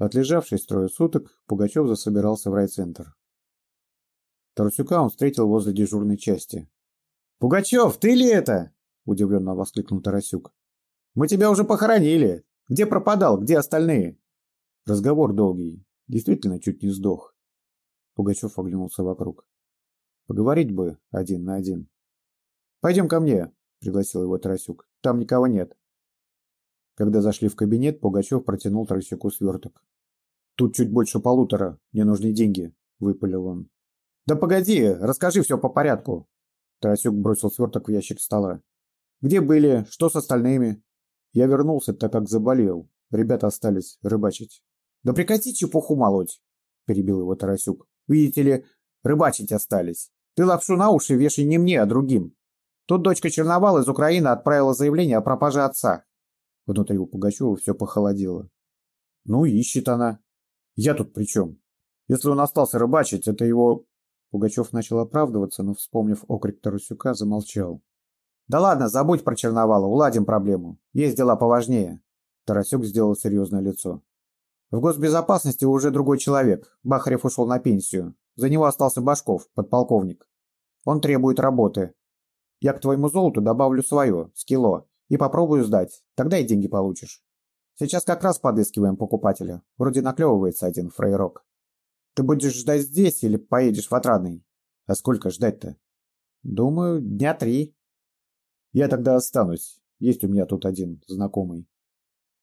Отлежавшись трое суток, Пугачев засобирался в райцентр. Тарасюка он встретил возле дежурной части. «Пугачев, ты ли это?» – удивленно воскликнул Тарасюк. «Мы тебя уже похоронили. Где пропадал, где остальные?» Разговор долгий. Действительно чуть не сдох. Пугачев оглянулся вокруг. Поговорить бы один на один. «Пойдем ко мне», — пригласил его Тарасюк. «Там никого нет». Когда зашли в кабинет, Пугачев протянул Тарасюку сверток. «Тут чуть больше полутора. Мне нужны деньги», — выпалил он. «Да погоди, расскажи все по порядку». Тарасюк бросил сверток в ящик стола. «Где были? Что с остальными?» «Я вернулся, так как заболел. Ребята остались рыбачить». «Да прекрати чепуху молоть», — перебил его Тарасюк. «Видите ли, рыбачить остались. Ты лапшу на уши вешай не мне, а другим. Тут дочка Черновал из Украины отправила заявление о пропаже отца. Внутри у Пугачева все похолодело. Ну, ищет она. Я тут при чем? Если он остался рыбачить, это его... Пугачев начал оправдываться, но, вспомнив окрик Тарасюка, замолчал. «Да ладно, забудь про Черновала, уладим проблему. Есть дела поважнее». Тарасюк сделал серьезное лицо. «В госбезопасности уже другой человек. Бахарев ушел на пенсию. За него остался Башков, подполковник. Он требует работы. Я к твоему золоту добавлю свое, с кило. И попробую сдать, тогда и деньги получишь. Сейчас как раз подыскиваем покупателя. Вроде наклевывается один фрейрок. Ты будешь ждать здесь или поедешь в Отрадный? А сколько ждать-то? Думаю, дня три. Я тогда останусь. Есть у меня тут один знакомый.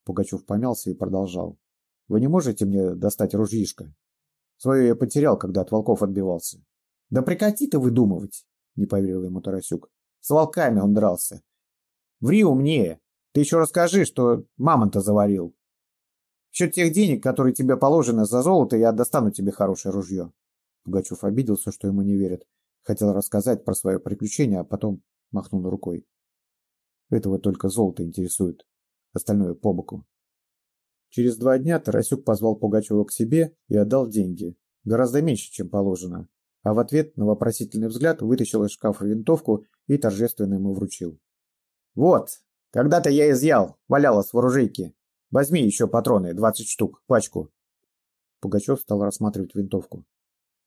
Пугачев помялся и продолжал. Вы не можете мне достать ружьишко? Свое я потерял, когда от волков отбивался. Да прекрати ты выдумывать, не поверил ему Тарасюк. С волками он дрался. Ври умнее. Ты еще расскажи, что мамонта заварил. Счет тех денег, которые тебе положены за золото, я достану тебе хорошее ружье. Пугачев обиделся, что ему не верят. Хотел рассказать про свое приключение, а потом махнул рукой. Этого только золото интересует. Остальное по боку. Через два дня Тарасюк позвал Пугачева к себе и отдал деньги. Гораздо меньше, чем положено. А в ответ на вопросительный взгляд вытащил из шкафа винтовку и торжественно ему вручил. «Вот, когда-то я изъял, валялась в оружейке. Возьми еще патроны, двадцать штук, пачку». Пугачев стал рассматривать винтовку.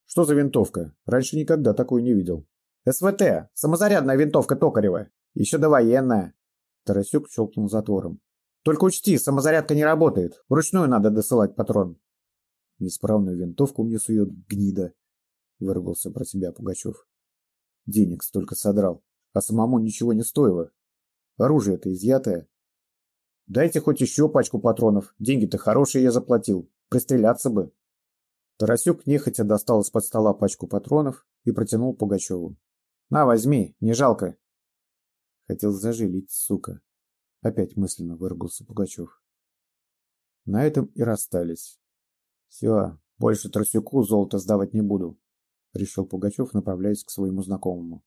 «Что за винтовка? Раньше никогда такую не видел». «СВТ, самозарядная винтовка Токарева. Еще довоенная». Тарасюк щелкнул затвором. «Только учти, самозарядка не работает. Вручную надо досылать патрон». «Неисправную винтовку мне сует гнида», — выругался про себя Пугачев. «Денег столько содрал, а самому ничего не стоило. Оружие-то изъятое. Дайте хоть еще пачку патронов. Деньги-то хорошие я заплатил. Пристреляться бы. Тарасюк нехотя достал из-под стола пачку патронов и протянул Пугачеву. «На, возьми, не жалко». Хотел зажилить, сука. Опять мысленно выругался Пугачев. На этом и расстались. «Все, больше Тарасюку золото сдавать не буду», — решил Пугачев, направляясь к своему знакомому.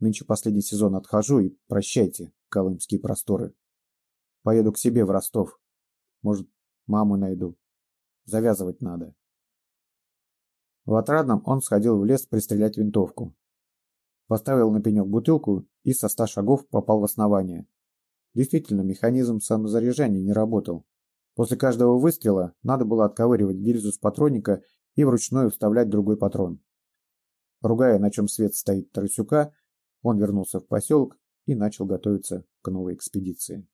«Нынче последний сезон отхожу и прощайте, колымские просторы. Поеду к себе в Ростов. Может, маму найду. Завязывать надо. В Отрадном он сходил в лес пристрелять винтовку. Поставил на пенек бутылку и со ста шагов попал в основание. Действительно, механизм самозаряжания не работал. После каждого выстрела надо было отковыривать гильзу с патронника и вручную вставлять другой патрон. Ругая, на чем свет стоит Тарасюка, он вернулся в поселок и начал готовиться к новой экспедиции.